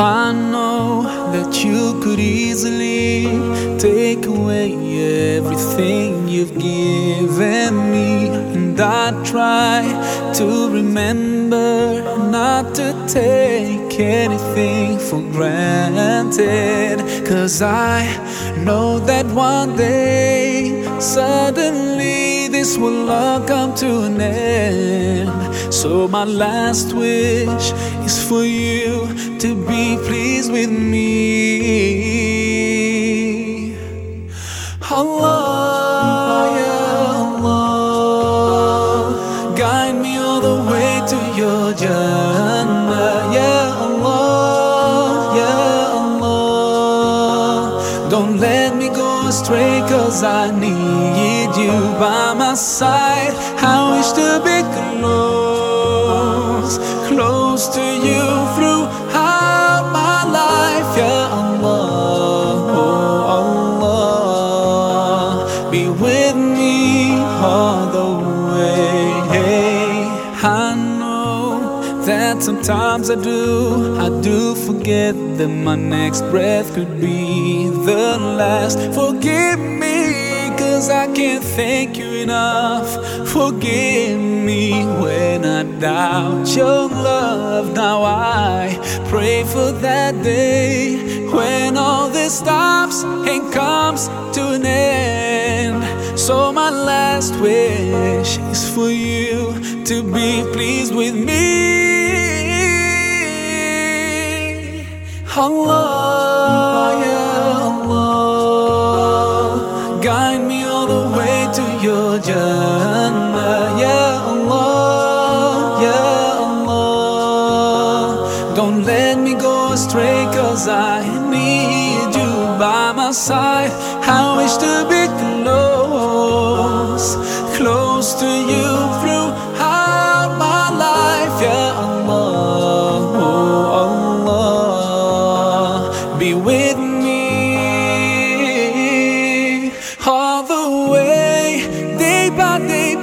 I know that you could easily take away everything you've given me, and I try to remember not to take anything for granted. Cause I know that one day suddenly this will all come to an end. So, my last wish is for you to be pleased with me. Allah, ya Allah, guide me all the way to your Jannah. Ya Allah, ya Allah, don't let me go astray, cause I need you by my side. I wish to be close, close to you throughout my life. Ya Allah, oh Allah, be with me all the way. hey, I know that sometimes I do, I do forget that my next breath could be the last. Forgive me, cause I can't thank you enough. Forgive me when I doubt your love. Now I pray for that day when all this stops and comes to an end. So, my last wish is for you to be pleased with me. Allah, Jannah. Ya Allah, ya Allah, don't let me go astray, cause I need you by my side. I wish to be close, close to you throughout my life. Allah, oh Allah, be with me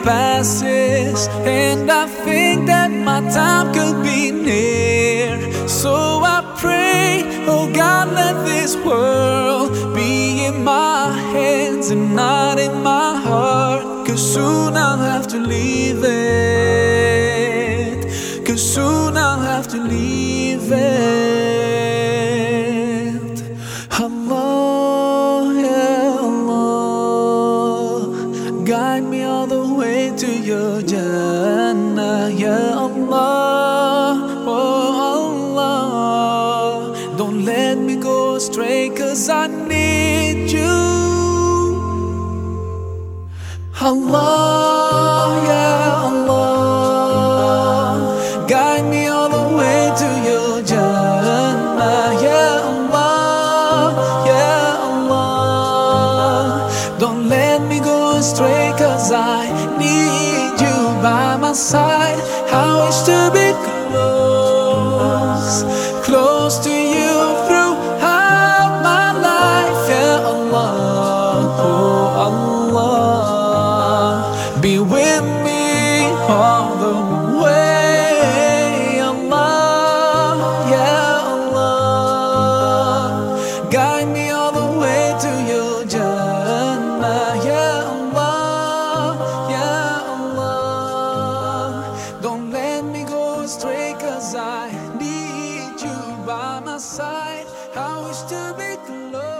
passes, and I think that my time could be near. So I pray, oh God, let this world be in my hands and not in my heart. Cause soon I'll have to leave it. Cause soon I'll have to leave it. Allah, Allah, guide me all the to your Jannah, ya Allah, oh Allah. Don't let me go astray, cause I need you. Allah, ya side. I wish to be close, close to you throughout my life, ya Allah, oh Allah. Be with me all light. I wish to be the Lord.